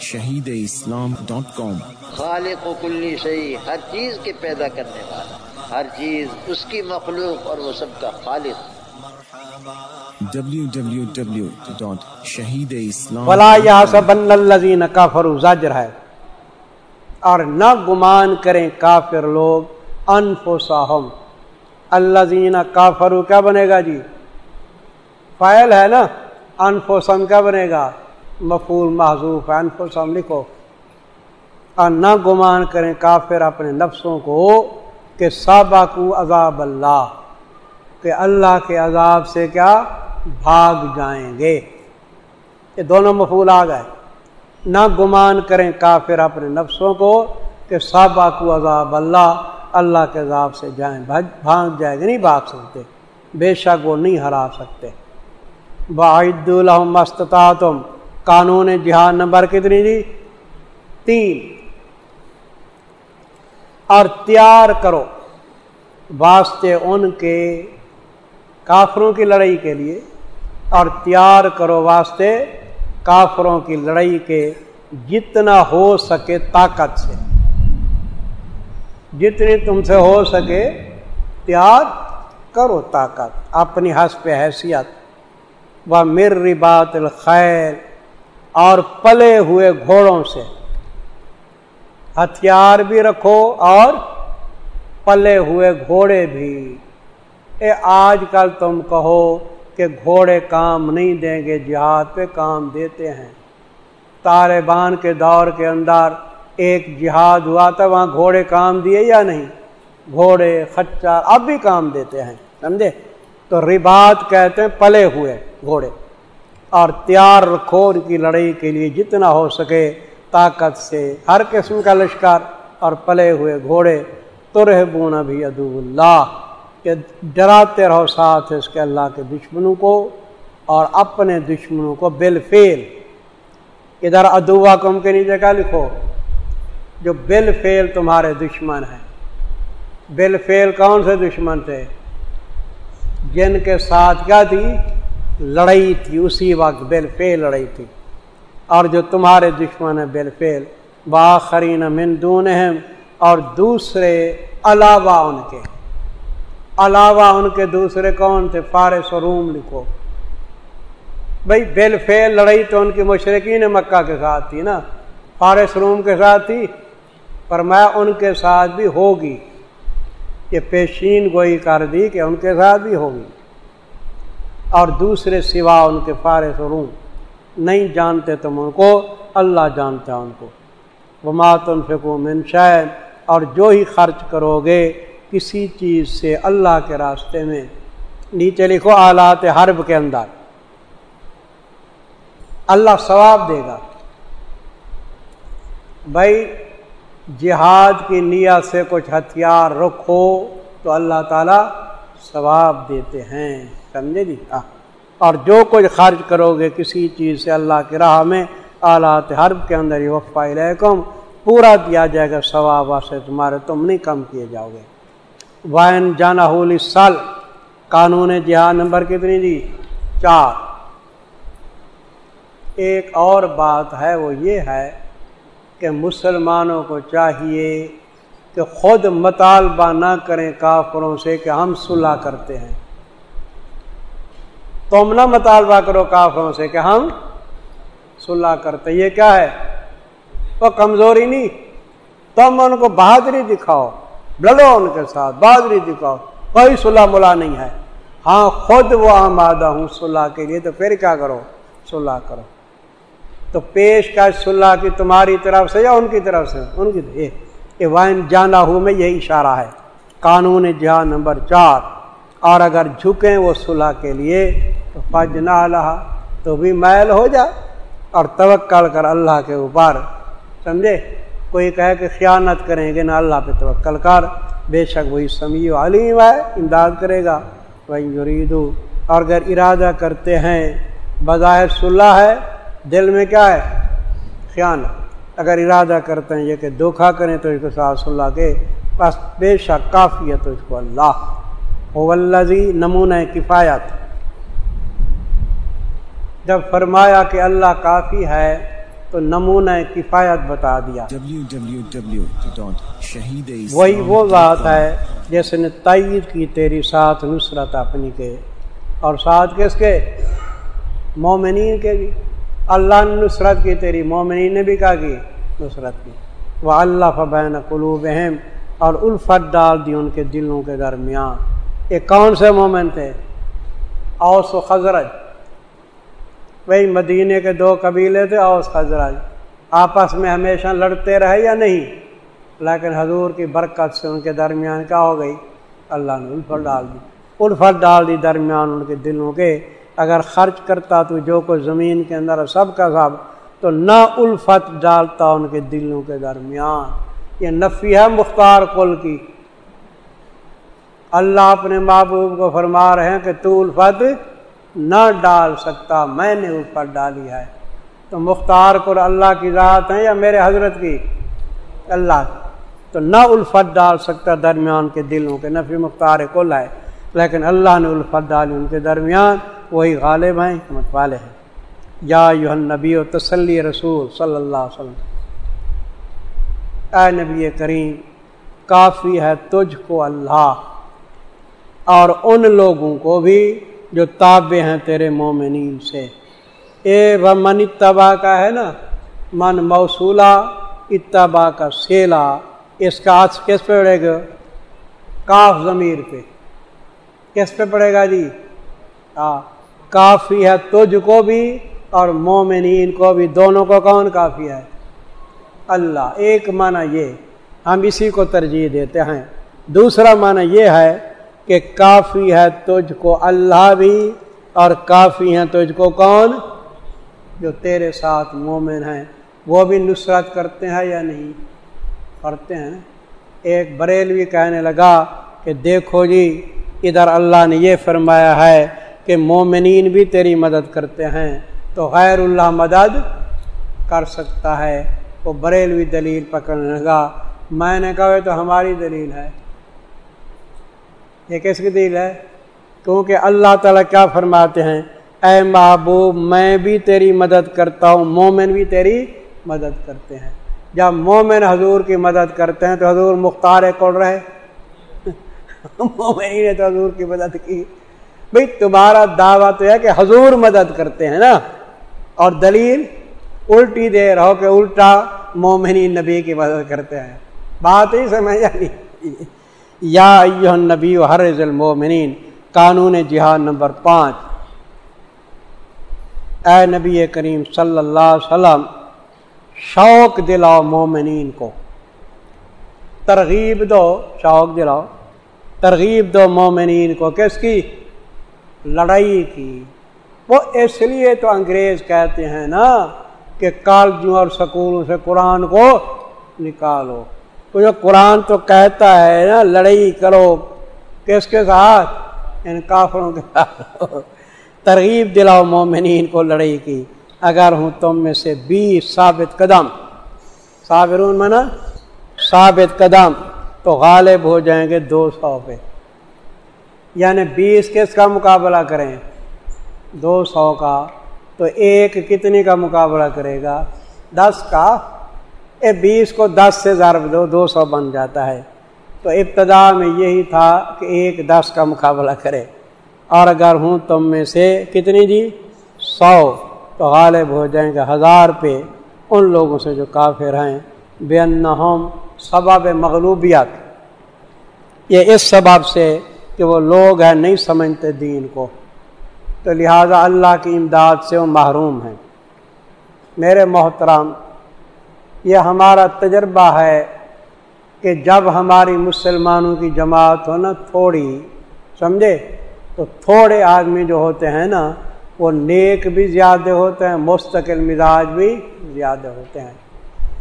Shaheed Islam dot کام۔ خالق و کلی شہی ہر چیز کے پیدا کرنے والا ہر چیز اس کی مخلوق اور وہ سب کا خالق۔ ہے۔ اور نہ گمان کریں کافر لوگ کیا بنے گا جی؟ فائل ہے نا؟ انفسم کیا بنے گا؟ مفول محضوف ہے انفسم لکھو۔ اور نہ گمان کریں کافر اپنے نفسوں کو کہ صابہ کو عذاب اللہ، کہ اللہ کے عذاب سے کیا؟ بھاگ جائیں گے۔ یہ دونوں مفول آ گئے۔ نہ گمان کریں کافر اپنے نفسوں کو کہ صابہ کو عذاب اللہ اللہ کے عذاب سے جائیں، بھاگ جائے گا نہیں بھاگ سکتے۔ بے شک وہ نہیں ہرا سکتے۔ باعد الحم تم قانون جہاد نمبر کتنی جی؟ تین۔ اور تیار کرو واسطے ان کے کافروں کی لڑائی کے لیے اور تیار کرو واسطے کافروں کی لڑائی کے جتنا ہو سکے طاقت سے۔ جتنی تم سے ہو سکے تیار کرو طاقت، اپنی حسب حیثیت۔ و مر ربات الخیر اور پلے ہوئے گھوڑوں سے۔ ہتھیار بھی رکھو اور پلے ہوئے گھوڑے بھی۔ اے آج کل تم کہو کہ گھوڑے کام نہیں دیں گے، جہاد پہ کام دیتے ہیں۔ طالبان کے دور کے اندر ایک جہاد ہوا تھا، وہاں گھوڑے کام دیے یا نہیں؟ گھوڑے، خچار، اب بھی کام دیتے ہیں، سمجھے؟ تو ربات کہتے ہیں پلے ہوئے گھوڑے۔ اور تیار رکھو ان کی لڑائی کے لیے جتنا ہو سکے طاقت سے ہر قسم کا لشکر اور پلے ہوئے گھوڑے ترہ بونا بھی ادو اللہ، کہ ڈراتے رہو ساتھ اس کے اللہ کے دشمنوں کو اور اپنے دشمنوں کو بل فیل ادھر ادوا کم کے نیچے کا لکھو۔ جو بل فیل تمہارے دشمن ہیں۔ بل فیل کون سے دشمن تھے؟ جن کے ساتھ کیا تھی؟ لڑائی تھی، اسی وقت بل فیل لڑائی تھی۔ اور جو تمہارے دشمن ہیں بل فیل باخرین مندون اور دوسرے علاوہ ان کے۔ علاوہ ان کے دوسرے کون تھے؟ فارس و روم لکھو۔ بھائی بل فیل لڑائی تو ان کی مشرقین مکہ کے ساتھ تھی نا۔ فارس روم کے ساتھ تھی، پر میں ان کے ساتھ بھی ہوگی۔ یہ پیشین گوئی کر دی کہ ان کے ساتھ بھی ہوگی۔ اور دوسرے سوا ان کے فارس و روم نہیں جانتے تم ان کو، اللہ جانتا ان کو۔ وہ ماتن فکو منشائن اور جو ہی خرچ کرو گے کسی چیز سے اللہ کے راستے میں۔ نیچے لکھو آلات حرب کے اندر۔ اللہ ثواب دے گا۔ بھائی، جہاد کی نیت سے کچھ ہتھیار رکھو تو اللہ تعالی ثواب دیتے ہیں۔ سمجھے جی؟ اور جو کچھ خرچ کرو گے کسی چیز سے اللہ کی راہ میں، آلات حرب کے اندر ہی وفا علیکم، پورا دیا جائے گا ثواب سے تمہارے تم نہیں کم کیے جاؤ گے۔ وائن جانا ہولی سال قانون جہاد نمبر کتنی جی؟ چار۔ ایک اور بات ہے، وہ یہ ہے کہ مسلمانوں کو چاہیے کہ خود مطالبہ نہ کریں کافروں سے کہ ہم صلح کرتے ہیں۔ تم نہ مطالبہ کرو کافروں سے کہ ہم صلح کرتے، یہ کیا ہے؟ وہ کمزوری نہیں۔ تم ان کو بہادری دکھاؤ لڑو ان کے ساتھ بہادری دکھاؤ، کوئی صلح ملا نہیں ہے۔ ہاں خود وہ آمادہ ہوں صلح کے لیے، تو پھر کیا کرو؟ صلح کرو۔ تو پیش کا صلح کی تمہاری طرف سے یا ان کی طرف سے؟ ان کی یہ وائن جانا ہوں میں یہی اشارہ ہے۔ قانون جہاں نمبر چار۔ اور اگر جھکیں وہ صلح کے لیے تو فج نہ تو بھی میل ہو جائے اور توکل کر اللہ کے اوپر۔ سمجھے؟ کوئی کہے کہ خیانت کریں گے نہ اللہ پہ توکل کر۔ بے شک وہی سمیع علیم ہے، امداد کرے گا۔ وہی یریدو۔ اور اگر ارادہ کرتے ہیں، بظاہر صلح ہے، دل میں کیا ہے؟ خیانت۔ اگر ارادہ کرتے ہیں یہ کہ دھوکھا کریں تو اس کے ساتھ صلح کے۔ بس بے شک کافی ہے تو اس کو اللہ۔ ولزی نمونہ کفایت۔ جب فرمایا کہ اللہ کافی ہے تو نمونہ کفایت بتا دیا۔ وہی وہ ذات ہے جس نے تائید کی تیری ساتھ نصرت اپنی کے۔ اور ساتھ کس کے؟ مومنین کے بھی۔ اللہ نے نصرت کی تیری مومنین نے بھی کہا کی نصرت کی۔ وہ اللہ فبین قلوب اور الفت ڈال دی ان کے دلوں کے درمیان۔ یہ کون سے مومن تھے؟ اوس و خزرج۔ وہی مدینے کے دو قبیلے تھے، اوس خزرج آپس میں ہمیشہ لڑتے رہے یا نہیں؟ لیکن حضور کی برکت سے ان کے درمیان کیا ہو گئی؟ اللہ نے الفت ڈال دی۔ الفت ڈال دی درمیان ان کے دلوں کے۔ اگر خرچ کرتا تو جو کوئی زمین کے اندر سب کا سب، تو نہ الفت ڈالتا ان کے دلوں کے درمیان۔ یہ نفی ہے مختار کل کی۔ اللہ اپنے محبوب کو فرما رہے ہیں کہ تو الفت نہ ڈال سکتا، میں نے الفت ڈالی ہے۔ تو مختار کل اللہ کی ذات ہے یا میرے حضرت کی؟ اللہ۔ کی تو نہ الفت ڈال سکتا درمیان کے دلوں کے نفی مختار کل ہے لیکن اللہ نے الفت ڈالی ان کے درمیان، وہی غالب ہیں حکمت والے ہیں۔ یا یوہن نبی و تسلی رسول صلی اللہ علیہ وسلم۔ اے نبی کریم، کافی ہے تجھ کو اللہ اور ان لوگوں کو بھی جو تابع ہیں تیرے مومنین سے۔ اے و من اتبا کا ہے نا، من موصولہ اتبا کا سیلا اس کا آج کس پہ پڑے گا؟ کاف ضمیر پہ۔ کس پہ پڑے گا جی؟ ہاں کافی ہے تجھ کو بھی اور مومنین کو بھی، دونوں کو کون کافی ہے؟ اللہ۔ ایک معنی یہ، ہم اسی کو ترجیح دیتے ہیں۔ دوسرا معنی یہ ہے کہ کافی ہے تجھ کو اللہ بھی اور کافی ہیں تجھ کو کون؟ جو تیرے ساتھ مومن ہیں۔ وہ بھی نصرت کرتے ہیں یا نہیں؟ کرتے ہیں۔ ایک بریلوی کہنے لگا کہ دیکھو جی ادھر اللہ نے یہ فرمایا ہے کہ مومنین بھی تیری مدد کرتے ہیں، تو غیر اللہ مدد کر سکتا ہے۔ وہ بریلوی دلیل پکڑنے لگا، میں نے کہا تو ہماری دلیل ہے۔ یہ کس کی دلیل ہے؟ کیونکہ اللہ تعالیٰ کیا فرماتے ہیں؟ اے محبوب، میں بھی تیری مدد کرتا ہوں، مومن بھی تیری مدد کرتے ہیں۔ جب مومن حضور کی مدد کرتے ہیں تو حضور مختار کوڑ رہے؟ مومن نے تو حضور کی مدد کی۔ بھئی، تمہارا دعویٰ تو ہے کہ حضور مدد کرتے ہیں نا۔ اور دلیل الٹی دے رہو کہ الٹا مومنی نبی کی مدد کرتے ہیں۔ بات ہی سمجھ نہیں یا ایوہ النبی و حرز المومنین قانون جہاد نمبر پانچ۔ اے نبی کریم صلی اللہ علیہ وسلم، شوق دلاؤ مومنین کو۔ ترغیب دو، شوق دلاؤ۔ ترغیب دو مومنین کو کس کی؟ لڑائی کی۔ وہ اس لیے تو انگریز کہتے ہیں نا کہ کالجوں اور سکولوں سے قرآن کو نکالو۔ تو جو قرآن تو کہتا ہے نا، لڑائی کرو، کس کے ساتھ؟ ان کافروں کے ساتھ۔ ترغیب دلاؤ مومنین کو لڑائی کی۔ اگر ہوں تم میں سے بیس ثابت قدم۔ صابرون منا؟ ثابت قدم۔ تو غالب ہو جائیں گے دو سو پہ۔ یعنی بیس کس کا مقابلہ کریں؟ دو سو کا۔ تو ایک کتنی کا مقابلہ کرے گا؟ دس کا۔ اے بیس کو دس سے ضرب دو دو سو بن جاتا ہے۔ تو ابتدا میں یہی تھا کہ ایک دس کا مقابلہ کرے۔ اور اگر ہوں تم میں سے کتنی جی؟ سو۔ تو غالب ہو جائیں گے ہزار پہ ان لوگوں سے جو کافر ہیں بے ان سبب مغلوبیت۔ یہ اس سبب سے کہ وہ لوگ ہیں، نہیں سمجھتے دین کو۔ تو لہٰذا اللہ کی امداد سے وہ محروم ہیں۔ میرے محترم یہ ہمارا تجربہ ہے کہ جب ہماری مسلمانوں کی جماعت ہو نا تھوڑی، سمجھے؟ تو تھوڑے آدمی جو ہوتے ہیں نا، وہ نیک بھی زیادہ ہوتے ہیں، مستقل مزاج بھی زیادہ ہوتے ہیں۔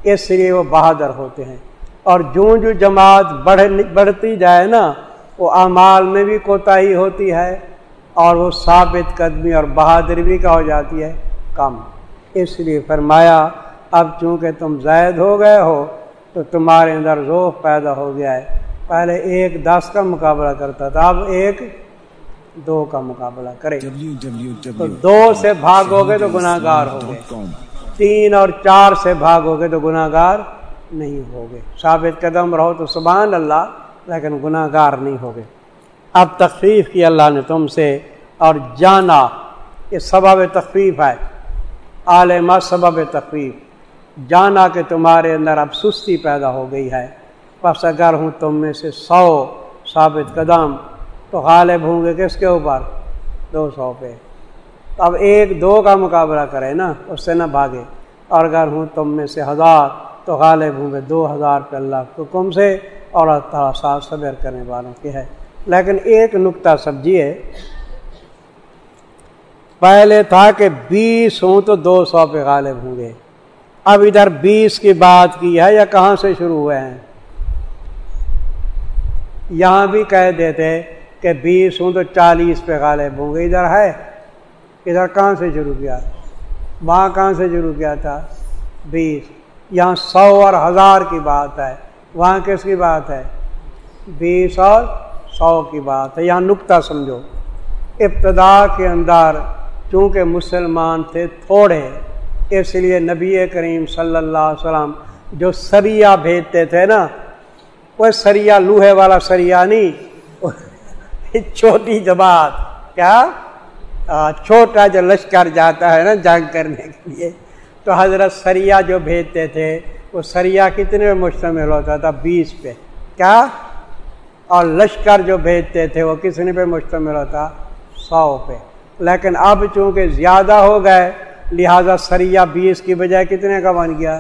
اس لیے وہ بہادر ہوتے ہیں۔ اور جو جو جماعت بڑھ، بڑھتی جائے نا، وہ اعمال میں بھی کوتاہی ہوتی ہے اور وہ ثابت قدمی اور بہادری بھی کا ہو جاتی ہے کم۔ اس لیے فرمایا اب چونکہ تم زائد ہو گئے ہو، تو تمہارے اندر ذوق پیدا ہو گیا ہے۔ پہلے ایک دس کا مقابلہ کرتا تھا، اب ایک دو کا مقابلہ کرے۔ تو دو سے بھاگو گے تو گناہ گار ہو گئے۔ تین اور چار سے بھاگو گے تو گناہ گار نہیں ہوگے ثابت قدم رہو تو سبحان اللہ، لیکن گناہ گار نہیں ہوگے اب تخفیف کی اللہ نے تم سے، اور جانا، یہ سبب تخفیف ہے۔ عالمہ سبب تخفیف۔ جانا کہ تمہارے اندر اب سستی پیدا ہو گئی ہے۔ بس اگر ہوں تم میں سے سو ثابت قدم، تو غالب ہوں گے کس کے اوپر؟ دو سو پہ۔ اب ایک دو کا مقابلہ کرے نا، اس سے نہ بھاگے۔ اور اگر ہوں تم میں سے ہزار، تو غالب ہوں گے دو ہزار پہ اللہ حکم سے اور اللہ تعالیٰ صاف صبر کرنے والوں کی ہے۔ لیکن ایک نقطہ سبزی ہے پہلے تھا کہ بیس ہوں تو دو سو پہ غالب ہوں گے۔ اب ادھر بیس کی بات کی ہے یا کہاں سے شروع ہوئے ہیں؟ یہاں بھی کہہ دیتے کہ بیس ہوں تو چالیس پہ غالب ہوں گے۔ ادھر ہے۔ ادھر کہاں سے شروع کیا؟ وہاں کہاں سے شروع کیا تھا؟ بیس۔ یہاں سو اور ہزار کی بات ہے۔ وہاں کس کی بات ہے؟ بیس اور سو کی بات ہے۔ یہاں نقطہ سمجھو۔ ابتدا کے اندر چونکہ مسلمان تھے تھوڑے اس لیے نبی کریم صلی اللہ علیہ وسلم جو سریا بھیجتے تھے نا، وہ سریا لوہے والا سریا نہیں چھوٹی جماعت، کیا؟ چھوٹا جو لشکر جاتا ہے نا جنگ کرنے کے لیے۔ تو حضرت سریا جو بھیجتے تھے، وہ سریا کتنے میں مشتمل ہوتا تھا؟ بیس پہ۔ کیا؟ اور لشکر جو بھیجتے تھے، وہ کتنے پہ مشتمل ہوتا؟ سو پہ۔ لیکن اب چونکہ زیادہ ہو گئے لہذا سریا بیس کی بجائے کتنے کا بن گیا؟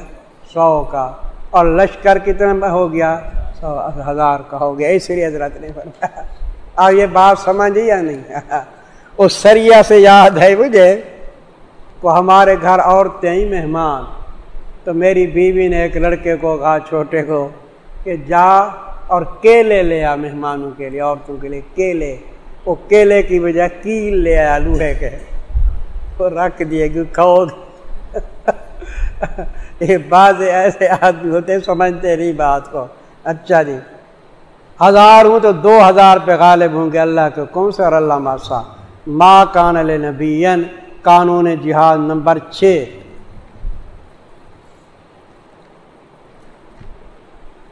سو کا۔ اور لشکر کتنے میں ہو گیا؟ سو ہزار کا ہو گیا۔ اس لیے حضرت نے فرمایا۔ اب یہ بات سمجھ یا نہیں؟ اس سریا سے یاد ہے مجھے وہ ہمارے گھر عورتیں ہی مہمان۔ تو میری بیوی نے ایک لڑکے کو کہا، چھوٹے کو، کہ جا اور کیلے لے آ مہمانوں کے لیے، عورتوں کے لیے کیلے۔ وہ کیلے کی بجائے کیل لے آیا، لوہے کے۔ وہ رکھ دیے کہ کھو یہ بعض ایسے آدمی ہوتے سمجھتے نہیں بات کو۔ اچھا جی۔ ہزار ہوں تو دو ہزار پہ غالب ہوں گے اللہ کے کون سے اور اللہ ماسا۔ ماں کان نبی قانون جہاد نمبر چھ۔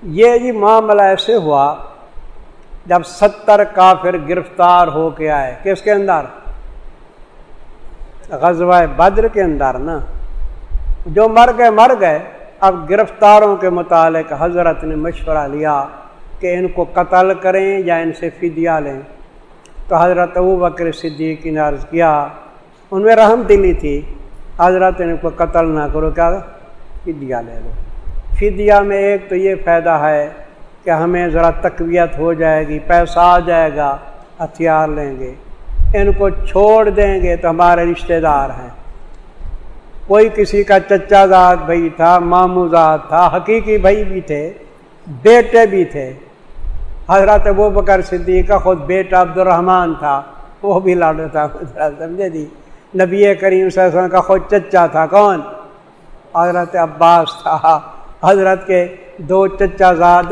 یہ جی معاملہ ایسے ہوا، جب ستر کافر گرفتار ہو کے آئے۔ کس کے اندر؟ غزوہ بدر کے اندر نا، جو مر گئے مر گئے۔ اب گرفتاروں کے متعلق حضرت نے مشورہ لیا کہ ان کو قتل کریں یا ان سے فدیہ لیں۔ تو حضرت ابو بکر صدیق نے عرض کیا، ان میں رحم دلی تھی۔ حضرت نے کو قتل نہ کرو، کیا؟ فدیہ لے لو۔ فدیہ میں ایک تو یہ فائدہ ہے کہ ہمیں ذرا تقویت ہو جائے گی، پیسہ آ جائے گا، ہتھیار لیں گے۔ ان کو چھوڑ دیں گے تو ہمارے رشتہ دار ہیں۔ کوئی کسی کا چچا زاد بھائی تھا مامو زاد تھا، حقیقی بھائی بھی تھے، بیٹے بھی تھے۔ حضرت وہ بکر صدیق کا خود بیٹا عبد الرحمٰن تھا، وہ بھی لاڈو تھا سمجھے جی؟ نبی کریم صلی اللہ علیہ وسلم کا خود چچا تھا، کون؟ حضرت عباس تھا۔ حضرت کے دو چچا زاد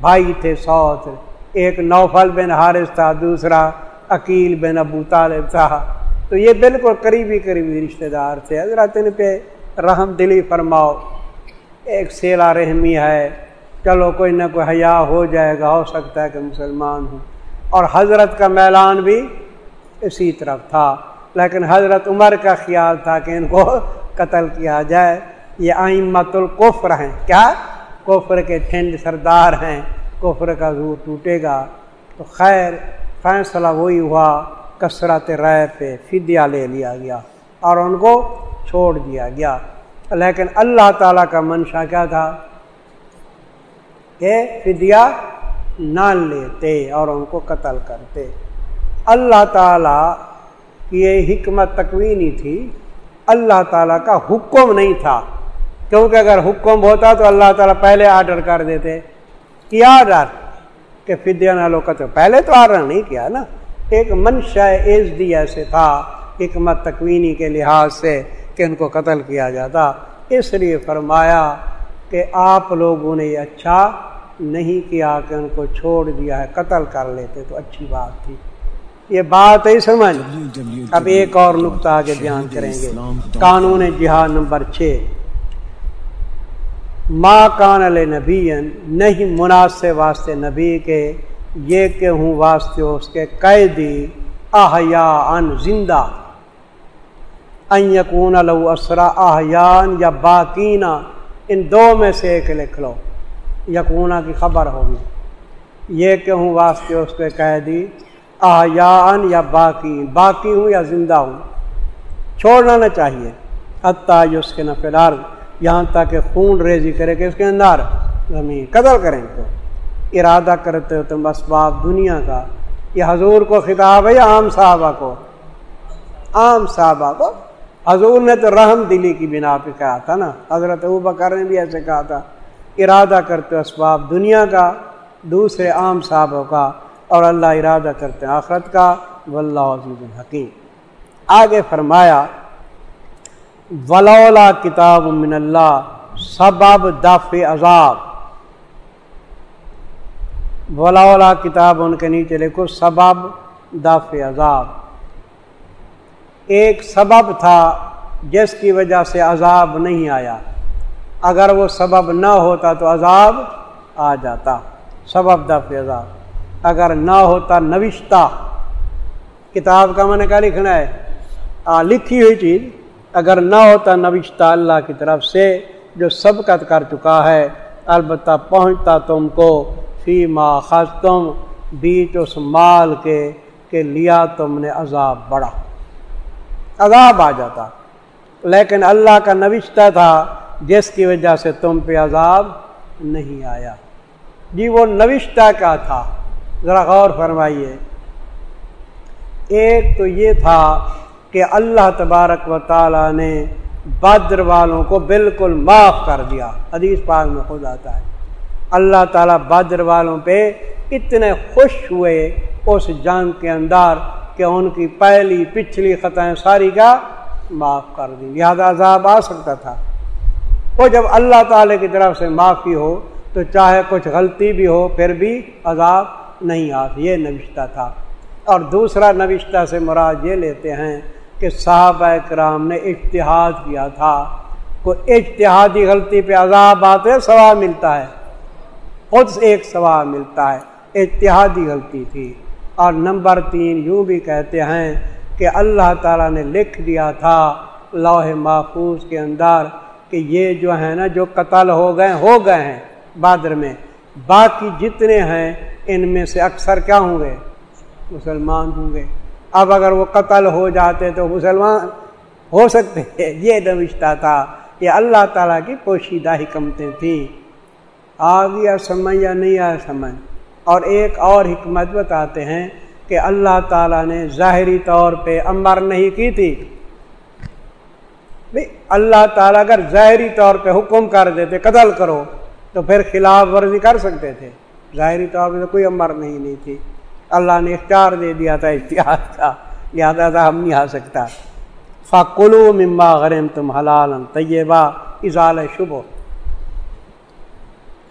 بھائی تھے، سوت۔ ایک نوفل بن حارث تھا، دوسرا عقیل بن ابو طالب تھا تو یہ بالکل قریبی قریبی رشتہ دار تھے۔ حضرت ان پہ رحم دلی فرماؤ۔ ایک سیلا رحمی ہے۔ چلو کوئی نہ کوئی حیا ہو جائے گا، ہو سکتا ہے کہ مسلمان ہوں۔ اور حضرت کا میلان بھی اسی طرف تھا۔ لیکن حضرت عمر کا خیال تھا کہ ان کو قتل کیا جائے۔ یہ آئمت القفر ہیں۔ کیا؟ کفر کے ٹھنڈ سردار ہیں۔ کفر کا زور ٹوٹے گا۔ تو خیر فیصلہ وہی ہوا، کثرت رائے پہ فدیہ لے لیا گیا اور ان کو چھوڑ دیا گیا۔ لیکن اللہ تعالیٰ کا منشا کیا تھا؟ کہ فدیہ نہ لیتے اور ان کو قتل کرتے۔ اللہ تعالیٰ کی یہ حکمت تکوینی تھی، اللہ تعالیٰ کا حکم نہیں تھا۔ کیونکہ اگر حکم ہوتا تو اللہ تعالیٰ پہلے آرڈر کر دیتے۔ کیا آرڈر؟ کہ فدیہ نہ لوگ پہلے تو آرڈر نہیں کیا نا۔ ایک منشا ایز دی ایسے تھا حکمت تکوینی کے لحاظ سے کہ ان کو قتل کیا جاتا۔ اس لیے فرمایا کہ آپ لوگوں نے یہ اچھا نہیں کیا کہ ان کو چھوڑ دیا ہے قتل کر لیتے تو اچھی بات تھی۔ یہ بات ہی سمجھ؟ اب ایک اور نقطہ آگے بیان کریں گے۔ قانون جہاد نمبر چھ۔ ماں کان علیہ نبی نہیں مناسب واسطے نبی کے، یہ کہ ہوں واسطے اس کے قیدی احیا ان زندہ۔ ان یکون لو اسرا احیان یا باقینہ ان دو میں سے ایک لکھ لو۔ یقونا کی خبر ہوگی۔ یہ کہ ہوں واسطے اس کے قیدی احیان یا باقی باقی ہوں یا زندہ ہوں۔ چھوڑنا نہ چاہیے۔ حتیٰ اس کے نفل عرض یہاں تک کہ خون ریزی کرے کہ اس کے اندر زمین قدر کریں تو ارادہ کرتے ہو تم اسباب دنیا کا، یہ حضور کو خطاب ہے یا عام صحابہ کو۔ عام صحابہ کو۔ حضور نے تو رحم دلی کی بنا پہ کہا تھا نا۔ حضرت ابو بکر نے بھی ایسے کہا تھا۔ ارادہ کرتے ہو اسباب دنیا کا، دوسرے عام صحابوں کا۔ اور اللہ ارادہ کرتے آخرت کا۔ واللہ عزیز الحکیم۔ آگے فرمایا ولولا کتاب من اللہ سبب دف عذاب۔ ولا کتاب ان کے نیچے لکھو، سبب دف عذاب۔ ایک سبب تھا جس کی وجہ سے عذاب نہیں آیا۔ اگر وہ سبب نہ ہوتا تو عذاب آ جاتا۔ سبب دف عذاب۔ اگر نہ ہوتا، نوشتہ۔ کتاب کا میں نے کیا لکھنا ہے؟ آ، لکھی ہوئی چیز۔ اگر نہ ہوتا نوشتہ اللہ کی طرف سے، جو سبقت کر چکا ہے، البتہ پہنچتا تم کو، فی ما خاص تم بیچ اس مال کے، کہ لیا تم نے عذاب بڑا۔ عذاب آ جاتا۔ لیکن اللہ کا نوشتہ تھا، جس کی وجہ سے تم پہ عذاب نہیں آیا۔ جی وہ نوشتہ کیا تھا۔ ذرا غور فرمائیے۔ ایک تو یہ تھا کہ اللہ تبارک و تعالی نے بدر والوں کو بالکل معاف کر دیا۔ حدیث پاک میں خود آتا ہے۔ اللہ تعالیٰ بدر والوں پہ اتنے خوش ہوئے اس جنگ کے اندر کہ ان کی پہلی پچھلی خطائیں ساری کا معاف کر دی لہٰذا عذاب آ سکتا تھا۔ وہ جب اللہ تعالی کی طرف سے معافی ہو تو چاہے کچھ غلطی بھی ہو، پھر بھی عذاب نہیں آتی یہ نوشتہ تھا۔ اور دوسرا نوشتہ سے مراد یہ لیتے ہیں کہ صحابہ کرام نے اشتہاد کیا تھا۔ کوئی اشتہادی غلطی پہ عذاب آتے ثواب ملتا ہے۔ خود سے ایک ثواب ملتا ہے۔ اتحادی غلطی تھی۔ اور نمبر تین یوں بھی کہتے ہیں کہ اللہ تعالیٰ نے لکھ دیا تھا لوح محفوظ کے اندر کہ یہ جو ہے نا، جو قتل ہو گئے ہو گئے ہیں بادر میں۔ باقی جتنے ہیں، ان میں سے اکثر کیا ہوں گے؟ مسلمان ہوں گے۔ اب اگر وہ قتل ہو جاتے تو مسلمان ہو سکتے ہیں۔ یہ نوشتہ تھا یہ اللہ تعالیٰ کی پوشیدہ حکمتیں تھیں۔ آ گیا سمجھ یا نہیں آیا سمجھ اور ایک اور حکمت بتاتے ہیں کہ اللہ تعالیٰ نے ظاہری طور پہ امر نہیں کی تھی۔ اللہ تعالیٰ اگر ظاہری طور پہ حکم کر دیتے، قتل کرو، تو پھر خلاف ورزی کر سکتے تھے۔ ظاہری طور پہ تو کوئی امر نہیں نہیں تھی۔ اللہ نے اختیار دے دیا تھا اشتہار کا لہٰذا تھا ہم نہیں آ سکتا۔ فاقلو مما غرم تم حلال طیبہ اضال شبو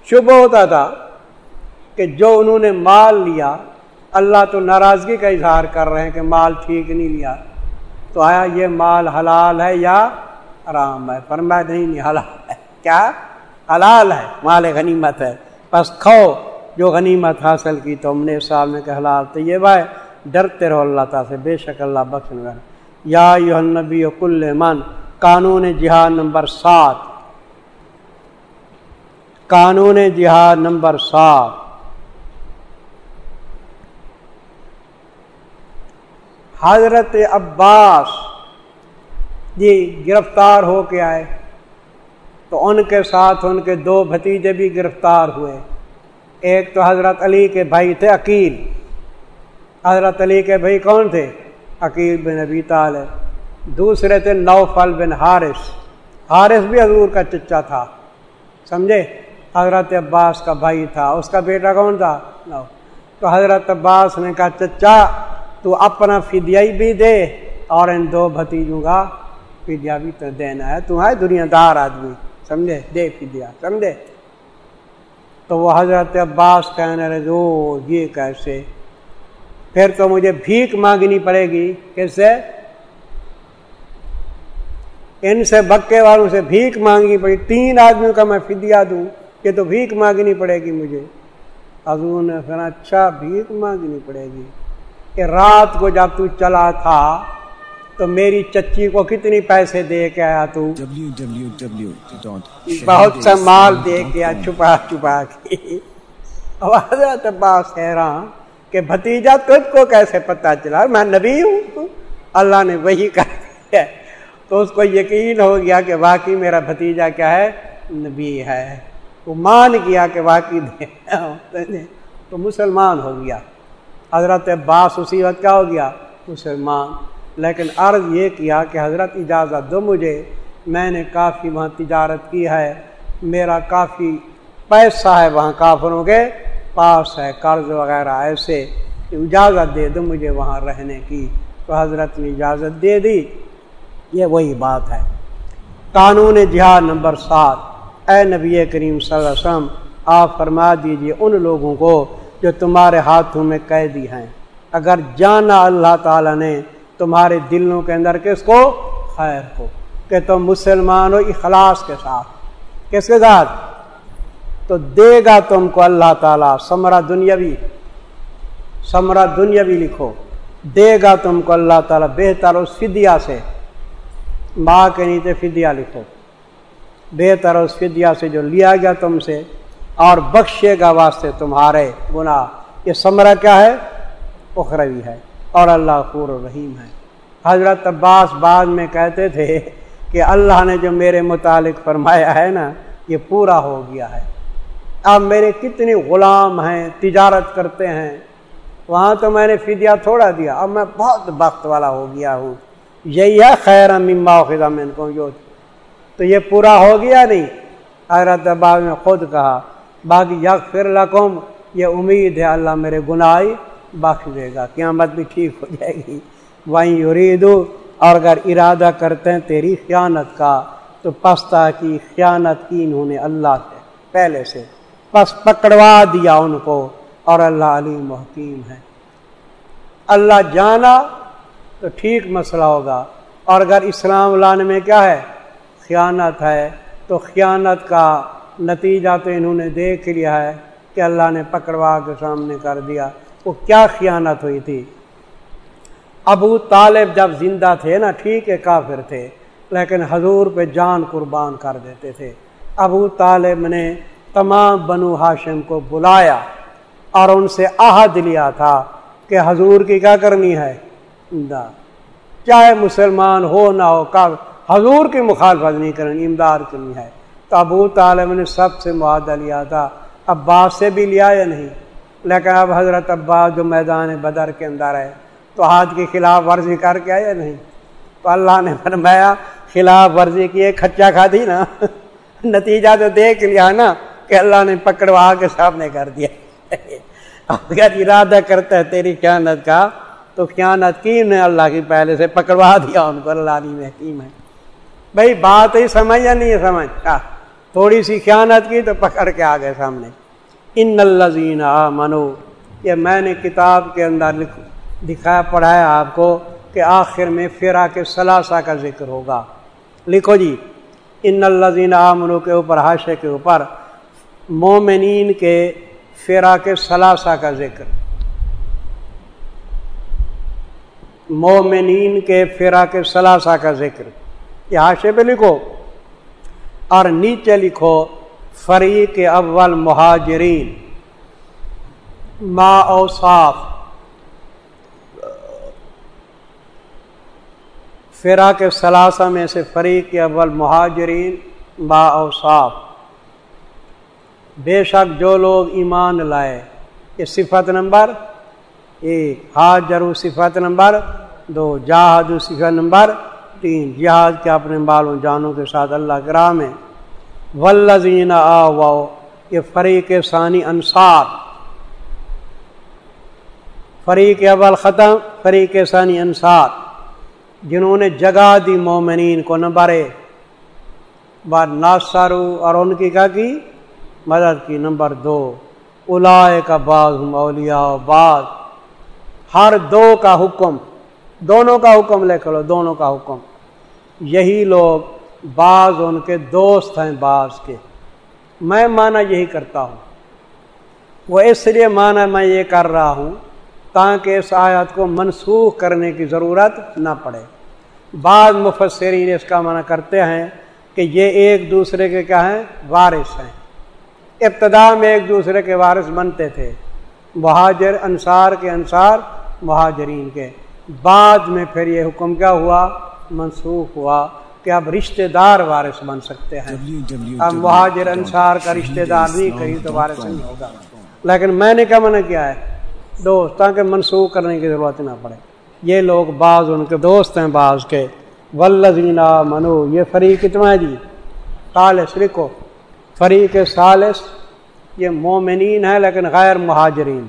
شبہ ہوتا تھا کہ جو انہوں نے مال لیا، اللہ تو ناراضگی کا اظہار کر رہے ہیں کہ مال ٹھیک نہیں لیا۔ تو آیا یہ مال حلال ہے یا آرام ہے؟ فرمایا، نہیں نہیں، حلال ہے۔ کیا؟ حلال ہے، مال غنیمت ہے۔ بس کھو جو غنیمت حاصل کی تو ہم نے سامنے کہ حلال تو یہ بھائی، ڈرتے رہو اللہ تعالیٰ سے، بے شک اللہ بخش یا یو نبی کل من، قانون جہاد نمبر سات۔ قانون جہاد نمبر سات۔ حضرت عباس جی گرفتار ہو کے آئے تو ان کے ساتھ ان کے دو بھتیجے بھی گرفتار ہوئے۔ ایک تو حضرت علی کے بھائی تھے عقیل۔ حضرت علی کے بھائی کون تھے؟ عقیل بن ابی طالب۔ دوسرے تھے نوفل بن حارث۔ حارث بھی حضور کا چچا تھا۔ سمجھے؟ حضرت عباس کا بھائی تھا۔ اس کا بیٹا کون تھا؟ نو تو حضرت عباس نے کہا، چچا، تو اپنا فدیائی بھی دے اور ان دو بھتیجوں کا فدیا بھی تو دینا ہے۔ تو ہے دنیا دار آدمی۔ سمجھے؟ دے فدیا سمجھے؟ تو وہ حضرت عباس کہنے رہے جو یہ کیسے؟ پھر تو مجھے بھیک مانگنی پڑے گی کیسے ان سے بکے والوں سے بھیک مانگی پڑی۔ تین آدمیوں کا میں فدیا دوں، یہ تو بھیک مانگنی پڑے گی مجھے۔ حضور نے پھر اچھا بھیک مانگنی پڑے گی۔ کہ رات کو جب تو چلا تھا تو میری چچی کو کتنی پیسے دے کے آیا تو؟ بہت سا مال دے کے چھپا چھپا کے۔ حضرت عباس حیران کہ بھتیجا تجھ کو کیسے پتا چلا؟ میں نبی ہوں اللہ نے وہی کر دیا تو اس کو یقین ہو گیا کہ واقعی میرا بھتیجا کیا ہے؟ نبی ہے۔ وہ مان گیا کہ واقعی تو مسلمان ہو گیا۔ حضرت عباس اسی وقت کیا ہو گیا؟ مسلمان۔ لیکن عرض یہ کیا کہ حضرت اجازت دو مجھے، میں نے کافی وہاں تجارت کی ہے، میرا کافی پیسہ ہے وہاں کافروں کے پاس ہے، قرض وغیرہ ایسے اجازت دے دو مجھے وہاں رہنے کی۔ تو حضرت نے اجازت دے دی۔ یہ وہی بات ہے۔ قانون جہاد نمبر سات۔ اے نبی کریم صلی اللہ علیہ وسلم، آپ فرما دیجیے ان لوگوں کو جو تمہارے ہاتھوں میں قیدی ہیں۔ اگر جانا اللہ تعالیٰ نے تمہارے دلوں کے اندر کس کو؟ خیر کو۔ کہ تم مسلمان ہو اخلاص کے ساتھ۔ کس کے ساتھ؟ تو دے گا تم کو اللہ تعالیٰ۔ سمرا دنیاوی۔ سمرا دنیاوی لکھو۔ دے گا تم کو اللہ تعالیٰ بہتر اس فدیا سے۔ ماں کے نیچے فدیا لکھو۔ بہتر اس فدیا سے جو لیا گیا تم سے اور بخشے گا واسطے تمہارے گناہ۔ یہ سمرا کیا ہے؟ اخروی ہے۔ اور اللہ خور الرحیم ہے۔ حضرت عباس بعد میں کہتے تھے کہ اللہ نے جو میرے متعلق فرمایا ہے نا، یہ پورا ہو گیا ہے۔ اب میرے کتنے غلام ہیں، تجارت کرتے ہیں۔ وہاں تو میں نے فدیا تھوڑا دیا، اب میں بہت وقت والا ہو گیا ہوں۔ یہی ہے خیر مما خدا میں کو جو تو یہ پورا ہو گیا نہیں؟ حضرت عباس نے خود کہا، باقی یک فر لکم، یہ امید ہے اللہ میرے گناہ بخش دے گا، قیامت بھی ٹھیک ہو جائے گی۔ وہیں یرید اور اگر ارادہ کرتے ہیں تیری خیانت کا، تو پستہ کی خیانت کی انہوں نے اللہ سے پہلے سے پس پکڑوا دیا ان کو، اور اللہ علی محکیم ہے۔ اللہ جانا تو ٹھیک مسئلہ ہوگا، اور اگر اسلام لانے میں کیا ہے، خیانت ہے، تو خیانت کا نتیجہ تو انہوں نے دیکھ لیا ہے کہ اللہ نے پکڑوا کے سامنے کر دیا۔ وہ کیا خیانت ہوئی تھی؟ ابو طالب جب زندہ تھے نا، ٹھیک ہے، کافر تھے، لیکن حضور پہ جان قربان کر دیتے تھے۔ ابو طالب نے تمام بنو ہاشم کو بلایا اور ان سے عہد لیا تھا کہ حضور کی کیا کرنی ہے؟ چاہے مسلمان ہو نہ ہو، کا حضور کی مخالفت نہیں کرنی، امداد کرنی ہے۔ تو ابو طالب نے سب سے معاہدہ لیا تھا۔ عباس سے بھی لیا یا نہیں؟ لیکن اب حضرت عباس جو میدان بدر کے اندر ہے، تو ہاتھ کی خلاف ورزی کر کے آیا نہیں؟ تو اللہ نے فرمایا، خلاف ورزی کی ایک کھچا کھا دی نا۔ نتیجہ تو دیکھ لیا نا کہ اللہ نے پکڑوا کے سامنے کر دیا۔ اگر ارادہ کرتا ہے تیری خیانت کا، تو خیانت کی نے اللہ کی پہلے سے پکڑوا دیا ان کو، اللہ میں حکیم ہے۔ بھائی، بات ہی سمجھ یا نہیں سمجھ؟ تھوڑی سی خیانت کی تو پکڑ کے آ گئے سامنے۔ ان الزین منو یہ میں نے کتاب کے اندر لکھ دکھایا پڑھایا آپ کو کہ آخر میں فرا کے ثلاثہ کا ذکر ہوگا۔ لکھو جی ان الزین منو کے اوپر حاشے کے اوپر مومنین کے فرا کے ثلاثہ کا ذکر۔ مومنین کے فرا کے ثلاثہ کا ذکر۔ یہ حاشے پہ لکھو اور نیچے لکھو فریق اول مہاجرین، ما اوصاف فرا کے ثلاثہ میں سے فریق اول مہاجرین با اوصاف۔ بے شک جو لوگ ایمان لائے، یہ صفت نمبر ایک حاجر صفت نمبر دو جہاد صفت نمبر تین۔ جہاد کے اپنے بالوں جانوں کے ساتھ اللہ کرام میں ولزین آ یہ فریق ثانی انصار۔ فریق اول ختم، فریق ثانی انصار۔ جنہوں نے جگہ دی مومنین کو نمبر بار ناصارو اور ان کی کیا کی؟ مدد کی۔ نمبر دو الا کا بعض اولیاء بعض۔ ہر دو کا حکم، دونوں کا حکم لے کرو دونوں کا حکم۔ یہی لوگ بعض ان کے دوست ہیں بعض کے۔ میں مانا یہی کرتا ہوں۔ وہ اس لیے مانا میں یہ کر رہا ہوں تاکہ اس آیت کو منسوخ کرنے کی ضرورت نہ پڑے۔ بعض مفسرین اس کا معنی کرتے ہیں کہ یہ ایک دوسرے کے کیا ہیں؟ وارث ہیں۔ ابتدا میں ایک دوسرے کے وارث بنتے تھے۔ مہاجر انصار کے انصار، مہاجرین کے۔ بعد میں پھر یہ حکم کیا ہوا؟ منسوخ ہوا۔ کہ اب رشتہ دار وارث بن سکتے ہیں۔ اب مہاجر، انصار کا رشتہ دار نہیں کہیں تو وارث نہیں ہوگا۔ لیکن میں نے کیا منع کیا ہے، دوست، تاکہ منسوخ کرنے کی ضرورت نہ پڑے۔ یہ لوگ بعض ان کے دوست ہیں، بعض کے۔ ولزینا منو یہ فریق کتنا ہے جی؟ تالس لکھو۔ فریق سالس یہ مومنین ہے لیکن غیر مہاجرین۔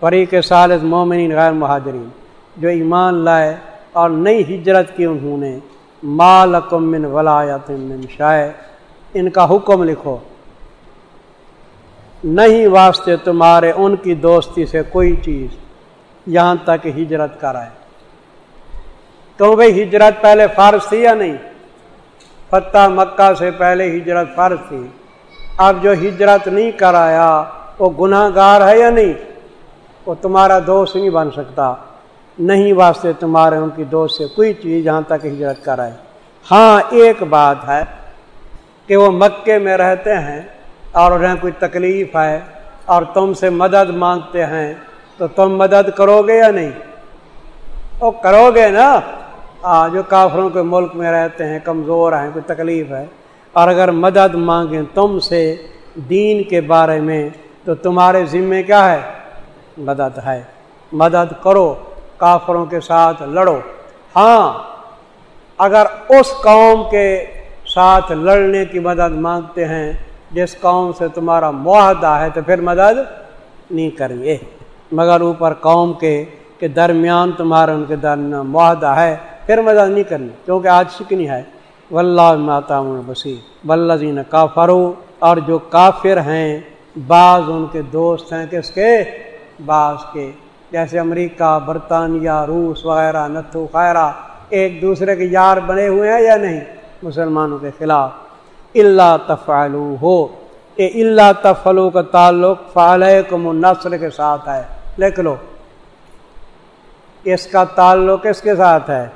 فریق سالس مومنین، غیر مہاجرین۔ جو ایمان لائے اور نئی ہجرت کی انہوں نے مالکم من ولایت من شائع ان کا حکم لکھو۔ نہیں واسطے تمہارے ان کی دوستی سے کوئی چیز یہاں تک ہجرت کرائے تو بھائی ہجرت پہلے فرض تھی یا نہیں؟ فتح مکہ سے پہلے ہجرت فرض تھی۔ اب جو ہجرت نہیں کرایا وہ گناہ گار ہے یا نہیں؟ وہ تمہارا دوست نہیں بن سکتا۔ نہیں واسطے تمہارے ان کی دوست سے کوئی چیز جہاں تک ہجرت کرائے ہاں ایک بات ہے کہ وہ مکے میں رہتے ہیں اور انہیں کوئی تکلیف ہے اور تم سے مدد مانگتے ہیں، تو تم مدد کرو گے یا نہیں؟ وہ کرو گے نا؟ ہاں، جو کافروں کے ملک میں رہتے ہیں، کمزور ہیں، کوئی تکلیف ہے۔ اور اگر مدد مانگیں تم سے دین کے بارے میں، تو تمہارے ذمے کیا ہے؟ مدد ہے۔ مدد کرو۔ کافروں کے ساتھ لڑو۔ ہاں اگر اس قوم کے ساتھ لڑنے کی مدد مانگتے ہیں، جس قوم سے تمہارا معاہدہ ہے، تو پھر مدد نہیں کریے مگر اوپر قوم کے کہ درمیان تمہارا ان کے درمیان معاہدہ ہے، پھر مدد نہیں کرنی کیونکہ آج شکنی ہے۔ واللہ ماتا بسی ولزین کافرو اور جو کافر ہیں، بعض ان کے دوست ہیں، کس کے؟ بعض کے جیسے امریکہ، برطانیہ، روس وغیرہ، نتھو، خیرہ، ایک دوسرے کے یار بنے ہوئے ہیں یا نہیں؟ مسلمانوں کے خلاف۔ اللہ تفعلو ہو یہ اللہ تفلو کا تعلق فعلیکم نصر کے ساتھ ہے۔ لکھ لو۔ اس کا تعلق کس کے ساتھ ہے؟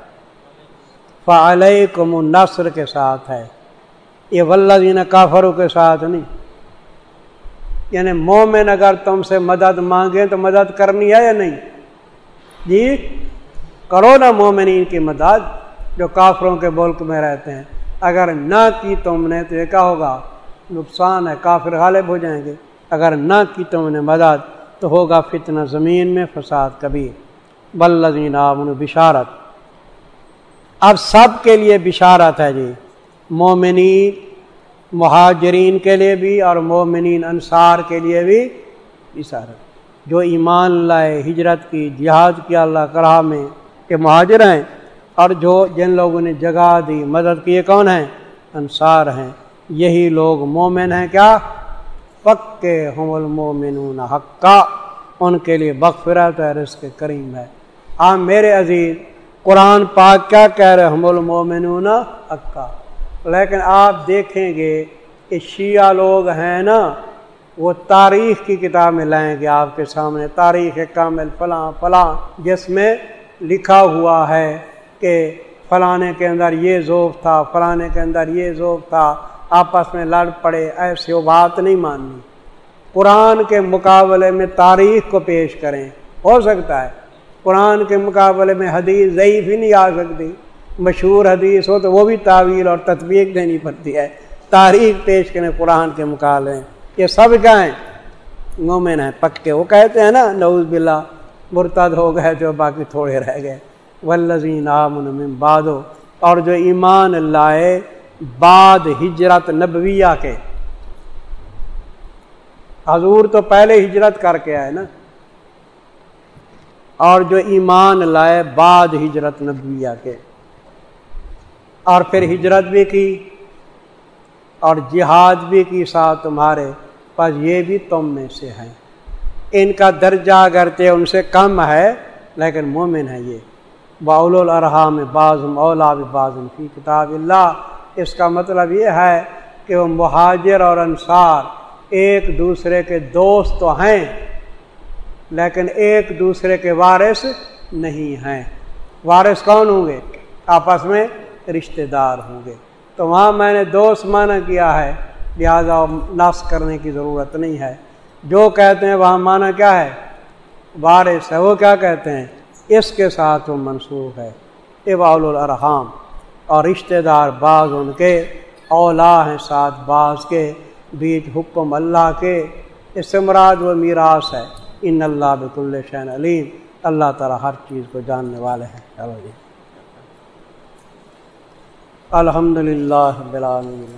فعلیکم نصر کے ساتھ ہے۔ یہ ولدین کافروں کے ساتھ نہیں۔ یعنی مومن اگر تم سے مدد مانگے تو مدد کرنی ہے یا نہیں؟ جی کرو نا مومنین کی مدد جو کافروں کے ملک میں رہتے ہیں۔ اگر نہ کی تم نے تو یہ کیا ہوگا؟ نقصان ہے، کافر غالب ہو جائیں گے۔ اگر نہ کی تم نے مدد تو ہوگا فتنہ زمین میں فساد کبھی بلزین آمن بشارت۔ اب سب کے لیے بشارت ہے جی مومنین مہاجرین کے لیے بھی اور مومنین انصار کے لیے بھی بشارت جو ایمان لائے، ہجرت کی، جہاد کیا اللہ کرا میں کہ مہاجر ہیں اور جو جن لوگوں نے جگہ دی، مدد کی کون ہیں؟ انصار ہیں۔ یہی لوگ مومن ہیں کیا؟ پکے ہم المومنون حقا۔ ان کے لیے بخفرت ہے، رزق کریم ہے۔ آپ میرے عزیز، قرآن پاک کیا کہہ رہے ہم المومنون حقا۔ لیکن آپ دیکھیں گے کہ شیعہ لوگ ہیں نا، وہ تاریخ کی کتاب میں لائیں گے آپ کے سامنے، تاریخ کامل فلاں فلاں، جس میں لکھا ہوا ہے کہ فلانے کے اندر یہ ذوق تھا، فلانے کے اندر یہ ذوق تھا، آپس میں لڑ پڑے ایسے وہ بات نہیں ماننی۔ قرآن کے مقابلے میں تاریخ کو پیش کریں، ہو سکتا ہے۔ قرآن کے مقابلے میں حدیث ضعیف ہی نہیں آ سکتی۔ مشہور حدیث ہو تو وہ بھی تعویل اور تطبیق دینی پڑتی ہے۔ تاریخ پیش کریں، قرآن کے مقابلے یہ سب کیا ہیں مومن ہیں، پکے۔ وہ کہتے ہیں نا نوز بلا مرتد ہو گئے جو باقی تھوڑے رہ گئے۔ ولزین من بادو اور جو ایمان لائے بعد ہجرت نبویہ کے۔ حضور تو پہلے ہجرت کر کے آئے نا۔ اور جو ایمان لائے بعد ہجرت نبویہ کے۔ اور پھر ہجرت بھی کی اور جہاد بھی کی ساتھ تمہارے پس یہ بھی تم میں سے ہیں۔ ان کا درجہ اگرچہ ان سے کم ہے، لیکن مومن ہے یہ۔ باول الرحام بعضم اولا بعضم فی کتاب اللہ۔ اس کا مطلب یہ ہے کہ وہ مہاجر اور انصار ایک دوسرے کے دوست تو ہیں، لیکن ایک دوسرے کے وارث نہیں ہیں۔ وارث کون ہوں گے؟ آپس میں رشتہ دار ہوں گے۔ تو وہاں میں نے دوست معنی کیا ہے، لہٰذا نس کرنے کی ضرورت نہیں ہے۔ جو کہتے ہیں وہاں معنی کیا ہے؟ وارث ہے۔ وہ کیا کہتے ہیں؟ اس کے ساتھ وہ منسوخ ہے۔ ابال الرحام اور رشتہ دار بعض ان کے اولا ہیں ساتھ بعض کے، بیچ حکم اللہ کے۔ اس سے مراد وہ میراث ہے۔ ان اللہ بک الشین علیم۔ اللہ تعالیٰ ہر چیز کو جاننے والے ہیں۔ چلو جی۔ الحمد للہ بلامین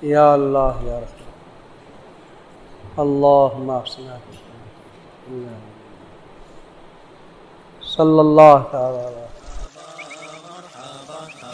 یا اللہ یا رسول اللہ. صلی اللہ تعالی